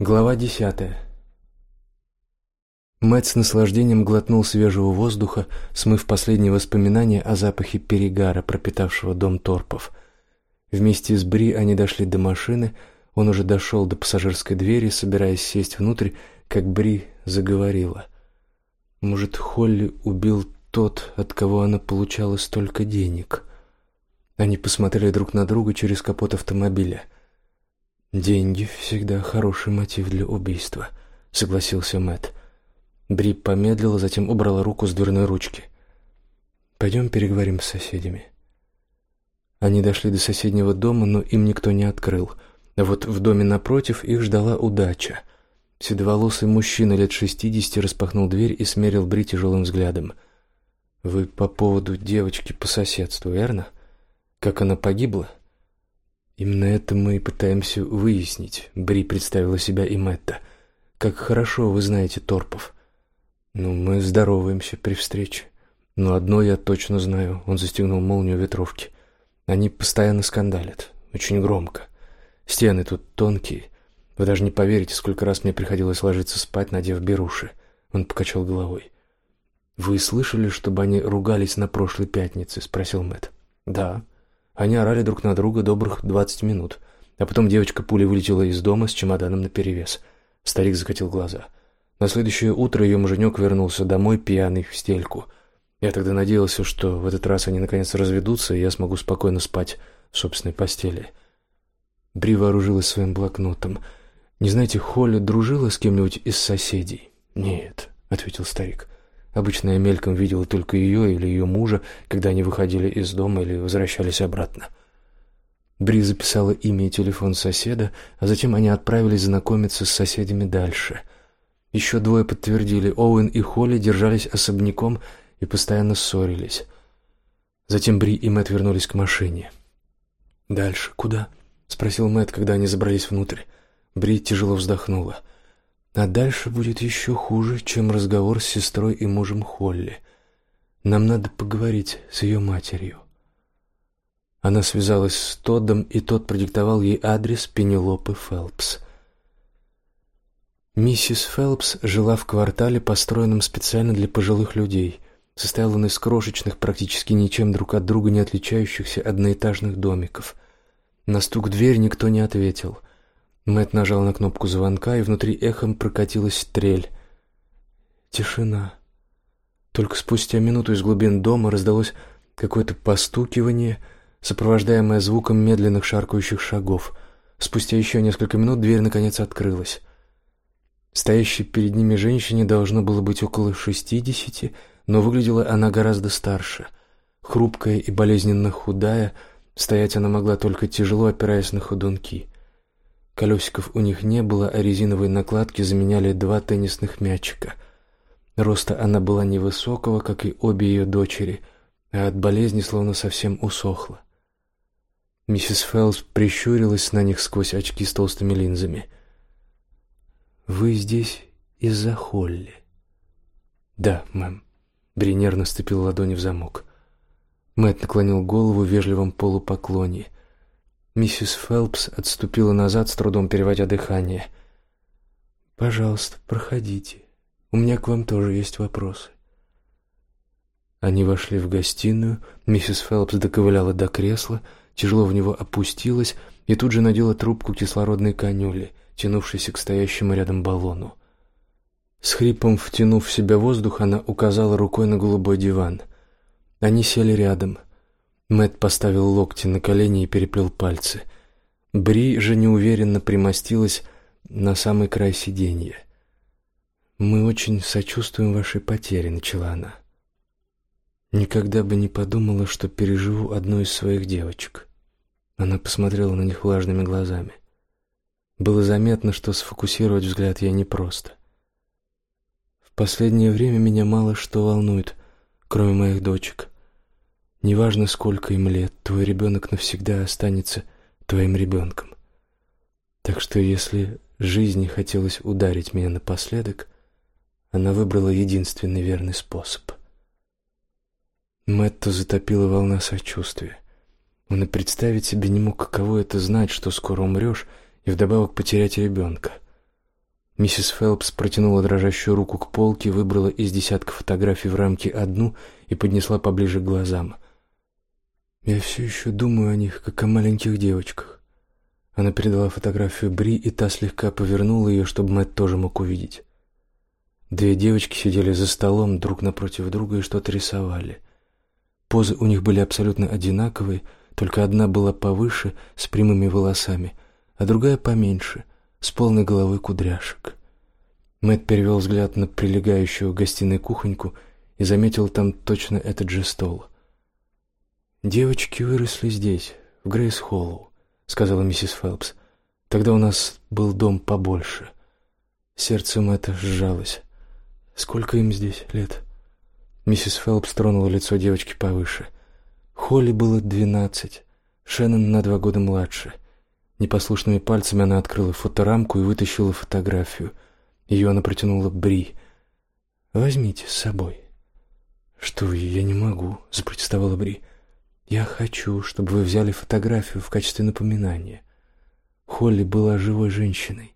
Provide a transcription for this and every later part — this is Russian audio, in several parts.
Глава десятая. Мэтт с наслаждением глотнул свежего воздуха, смыв последние воспоминания о запахе перегара, пропитавшего дом Торпов. Вместе с Бри они дошли до машины, он уже дошел до пассажирской двери, собираясь сесть внутрь, как Бри заговорила. Может, Холли убил тот, от кого она получала столько денег? Они посмотрели друг на друга через капот автомобиля. Деньги всегда хороший мотив для убийства, согласился Мэтт. Бри помедлила, затем убрала руку с дверной ручки. Пойдем переговорим с соседями. Они дошли до соседнего дома, но им никто не открыл. А вот в доме напротив их ждала удача. Седоволосый мужчина лет шестидесяти распахнул дверь и смерил Бри тяжелым взглядом. Вы по поводу девочки по соседству, верно? Как она погибла? Именно это мы и пытаемся выяснить. Бри представила себя и Мэтта. Как хорошо вы знаете Торпов. Ну, мы здороваемся при встрече. Но одно я точно знаю. Он застегнул молнию ветровки. Они постоянно скандалят, очень громко. Стены тут тонкие. Вы даже не поверите, сколько раз мне приходилось ложиться спать, надев беруши. Он покачал головой. Вы слышали, чтобы они ругались на прошлой пятнице? спросил Мэтт. Да. Они орали друг на друга добрых двадцать минут, а потом девочка пулей вылетела из дома с чемоданом наперевес. Старик закатил глаза. На следующее утро ее муженек вернулся домой пьяный в стельку. Я тогда надеялся, что в этот раз они наконец разведутся, и я смогу спокойно спать в собственной постели. Бри вооружилась своим блокнотом. Не знаете, Холли дружила с кем-нибудь из соседей? Нет, ответил старик. Обычно я мельком видел только ее или ее мужа, когда они выходили из дома или возвращались обратно. Бри записала имя и телефон соседа, а затем они отправились знакомиться с соседями дальше. Еще двое подтвердили, Оуэн и Холли держались особняком и постоянно ссорились. Затем Бри и Мэтт вернулись к машине. «Дальше куда?» — спросил Мэтт, когда они забрались внутрь. Бри тяжело вздохнула. «А дальше будет еще хуже, чем разговор с сестрой и мужем Холли. Нам надо поговорить с ее матерью». Она связалась с Тоддом, и тот продиктовал ей адрес Пенелопы Фелпс. Миссис Фелпс жила в квартале, построенном специально для пожилых людей. Состоял он из крошечных, практически ничем друг от друга не отличающихся одноэтажных домиков. На стук дверь никто не ответил. Мэт нажал на кнопку звонка, и внутри эхом прокатилась трель. Тишина. Только спустя минуту из глубин дома раздалось какое-то постукивание, сопровождаемое звуком медленных шаркающих шагов. Спустя еще несколько минут дверь наконец открылась. Стоящей перед ними женщине должно было быть около шестидесяти, но выглядела она гораздо старше. Хрупкая и болезненно худая, стоять она могла только тяжело опираясь на ходунки. Колесиков у них не было, а резиновые накладки заменяли два теннисных мячика. Роста она была невысокого, как и обе ее дочери, а от болезни словно совсем усохла. Миссис Фелс прищурилась на них сквозь очки с толстыми линзами — вы здесь из-за Холли? Да, мэм. Бри нервно сцепил ладони в замок. Мэтт наклонил голову в вежливом полупоклоне. Миссис Фелпс отступила назад, с трудом переводя дыхание. Пожалуйста, проходите. У меня к вам тоже есть вопросы. Они вошли в гостиную. Миссис Фелпс доковыляла до кресла, тяжело в него опустилась и тут же надела трубку кислородной канюли тянувшейся к стоящему рядом баллону. С хрипом втянув в себя воздух, она указала рукой на голубой диван. Они сели рядом. Мэт поставил локти на колени и переплел пальцы. Бри же неуверенно примостилась на самый край сиденья. Мы очень сочувствуем вашей потере, начала она. Никогда бы не подумала, что переживу одну из своих девочек. Она посмотрела на них влажными глазами. Было заметно, что сфокусировать взгляд я непросто. В последнее время меня мало что волнует, кроме моих дочек. Неважно, сколько им лет, твой ребенок навсегда останется твоим ребенком. Так что если жизни хотелось ударить меня напоследок, она выбрала единственный верный способ. Мэтта затопила волна сочувствия. Он и представить себе не мог, каково это знать, что скоро умрешь, и вдобавок потерять ребенка. Миссис Фелпс протянула дрожащую руку к полке, выбрала из десятка фотографий в рамке одну и поднесла поближе к глазам. «Я все еще думаю о них, как о маленьких девочках». Она передала фотографию Бри, и та слегка повернула ее, чтобы Мэтт тоже мог увидеть. Две девочки сидели за столом друг напротив друга и что-то рисовали. Позы у них были абсолютно одинаковые, только одна была повыше, с прямыми волосами, а другая поменьше, с полной головой кудряшек. Мэтт перевел взгляд на прилегающую к гостиной кухоньку и заметил там точно этот же стол. «Девочки выросли здесь, в Грейс-Холлоу», — сказала миссис Фелпс. «Тогда у нас был дом побольше». Сердце Мэтта сжалось. «Сколько им здесь лет?» Миссис Фелпс тронула лицо девочки повыше. Холли было двенадцать, Шеннон на два года младше — Непослушными пальцами она открыла фоторамку и вытащила фотографию. Ее она протянула Бри. «Возьмите с собой». «Что вы, я не могу», — запротестовала Бри. «Я хочу, чтобы вы взяли фотографию в качестве напоминания. Холли была живой женщиной.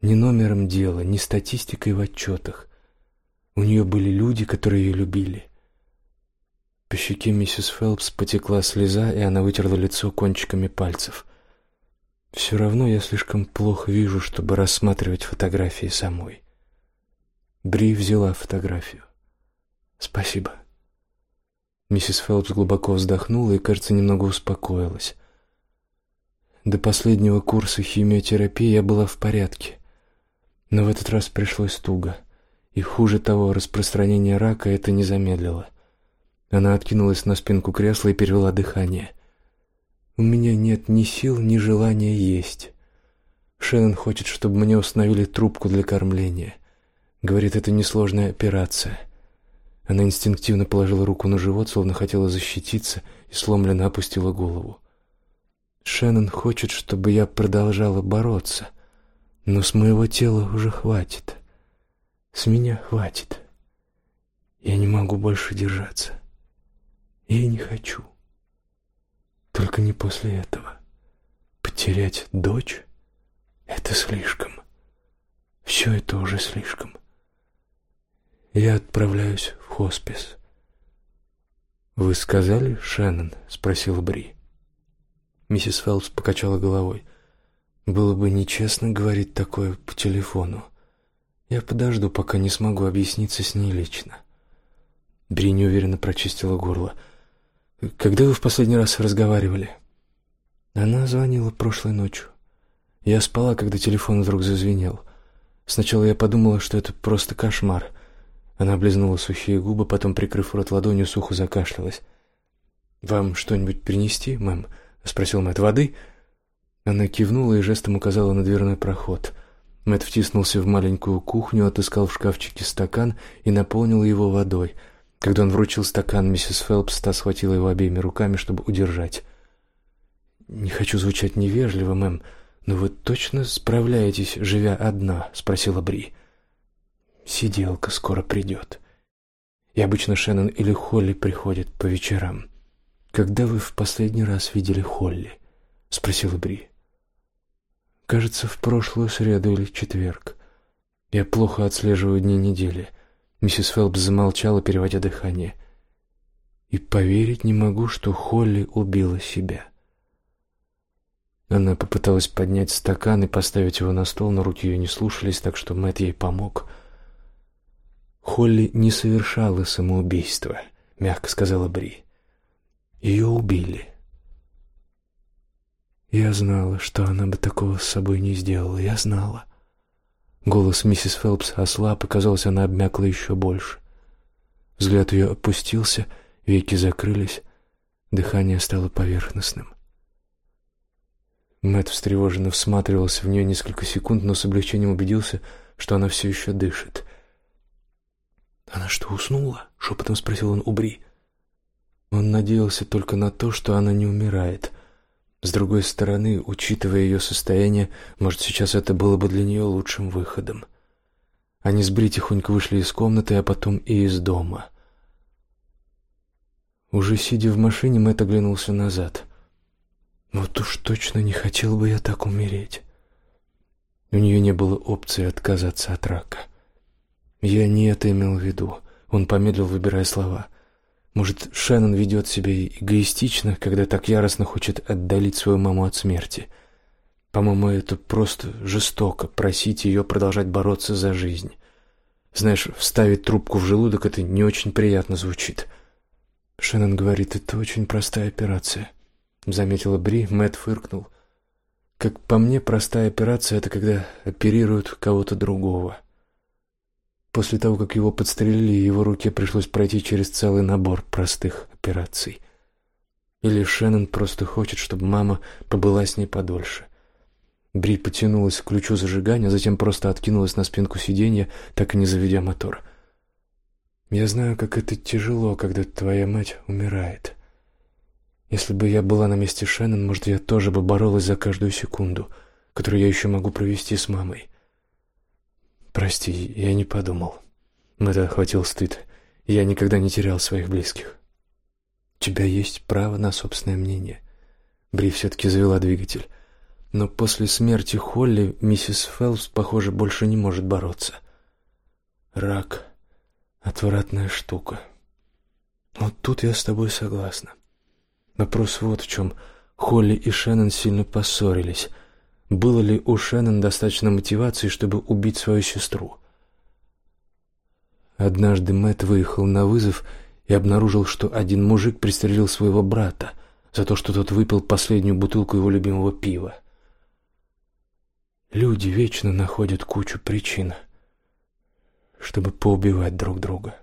Ни номером дела, ни статистикой в отчетах. У нее были люди, которые ее любили». По щеке миссис Фелпс потекла слеза, и она вытерла лицо кончиками пальцев. Все равно я слишком плохо вижу, чтобы рассматривать фотографии самой. Бри взяла фотографию. Спасибо. Миссис Фелпс глубоко вздохнула и, кажется, немного успокоилась. До последнего курса химиотерапии я была в порядке, но в этот раз пришлось туго, и хуже того, распространение рака это не замедлило. Она откинулась на спинку кресла и перевела дыхание. У меня нет ни сил, ни желания есть. Шеннон хочет, чтобы мне установили трубку для кормления. Говорит, это несложная операция. Она инстинктивно положила руку на живот, словно хотела защититься, и сломленно опустила голову. Шеннон хочет, чтобы я продолжала бороться, но с моего тела уже хватит. С меня хватит. Я не могу больше держаться. Я не хочу. Только не после этого. Потерять дочь — это слишком. Все это уже слишком. Я отправляюсь хоспис. «Вы сказали, Шеннон?» — спросила Бри. Миссис Фелпс покачала головой. «Было бы нечестно говорить такое по телефону. Я подожду, пока не смогу объясниться с ней лично». Бри неуверенно прочистила горло. Когда вы в последний раз разговаривали? Она звонила прошлой ночью. Я спала, когда телефон вдруг зазвенел. Сначала я подумала, что это просто кошмар. Она облизнула сухие губы, потом, прикрыв рот ладонью, сухо закашлялась. «Вам что-нибудь принести, мэм?» — спросил Мэтт. «Воды?» Она кивнула и жестом указала на дверной проход. Мэтт втиснулся в маленькую кухню, отыскал в шкафчике стакан и наполнил его водой — когда он вручил стакан миссис Фелпс, та схватила его обеими руками, чтобы удержать. «Не хочу звучать невежливо, мэм, но вы точно справляетесь, живя одна?» — спросила Бри. «Сиделка скоро придет. И обычно Шеннон или Холли приходят по вечерам. Когда вы в последний раз видели Холли?» — спросила Бри. «Кажется, в прошлую среду или четверг. Я плохо отслеживаю дни недели». Миссис Фелпс замолчала, переводя дыхание. И поверить не могу, что Холли убила себя. Она попыталась поднять стакан и поставить его на стол, но руки ее не слушались, так что Мэтт ей помог. Холли не совершала самоубийство, мягко сказала Бри. Ее убили. Я знала, что она бы такого с собой не сделала. Я знала. Голос миссис Фелпс ослаб, и, казалось, она обмякла еще больше. Взгляд ее опустился, веки закрылись, дыхание стало поверхностным. Мэтт встревоженно всматривался в нее несколько секунд, но с облегчением убедился, что она все еще дышит. «Она что, уснула?» — шепотом спросил он у Бри. Он надеялся только на то, что она не умирает — с другой стороны, учитывая ее состояние, может, сейчас это было бы для нее лучшим выходом. Они с Бри тихонько вышли из комнаты, а потом и из дома. Уже сидя в машине, Мэтт оглянулся назад. «Вот уж точно не хотел бы я так умереть. У нее не было опции отказаться от рака. Я не это имел в виду. Он помедлил, выбирая слова. Может, Шеннон ведет себя эгоистично, когда так яростно хочет отдалить свою маму от смерти. По-моему, это просто жестоко просить ее продолжать бороться за жизнь. Знаешь, вставить трубку в желудок это не очень приятно звучит. Шеннон говорит, это очень простая операция. Заметила Бри, Мэтт фыркнул. Как по мне, простая операция это когда оперируют кого-то другого. После того, как его подстрелили, его руке пришлось пройти через целый набор простых операций. Или Шеннон просто хочет, чтобы мама побыла с ней подольше. Бри потянулась к ключу зажигания, затем просто откинулась на спинку сиденья, так и не заведя мотор. «Я знаю, как это тяжело, когда твоя мать умирает. Если бы я была на месте Шеннон, может, я тоже бы боролась за каждую секунду, которую я еще могу провести с мамой. Прости, я не подумал. Мне охватил стыд. Я никогда не терял своих близких. У тебя есть право на собственное мнение. Бри все-таки завела двигатель. Но после смерти Холли миссис Фелпс, похоже, больше не может бороться. Рак — отвратная штука. Вот тут я с тобой согласна. Вопрос вот в чем. Холли и Шеннон сильно поссорились. Было ли у Шеннон достаточно мотивации, чтобы убить свою сестру? Однажды Мэтт выехал на вызов и обнаружил, что один мужик пристрелил своего брата за то, что тот выпил последнюю бутылку его любимого пива. Люди вечно находят кучу причин, чтобы поубивать друг друга.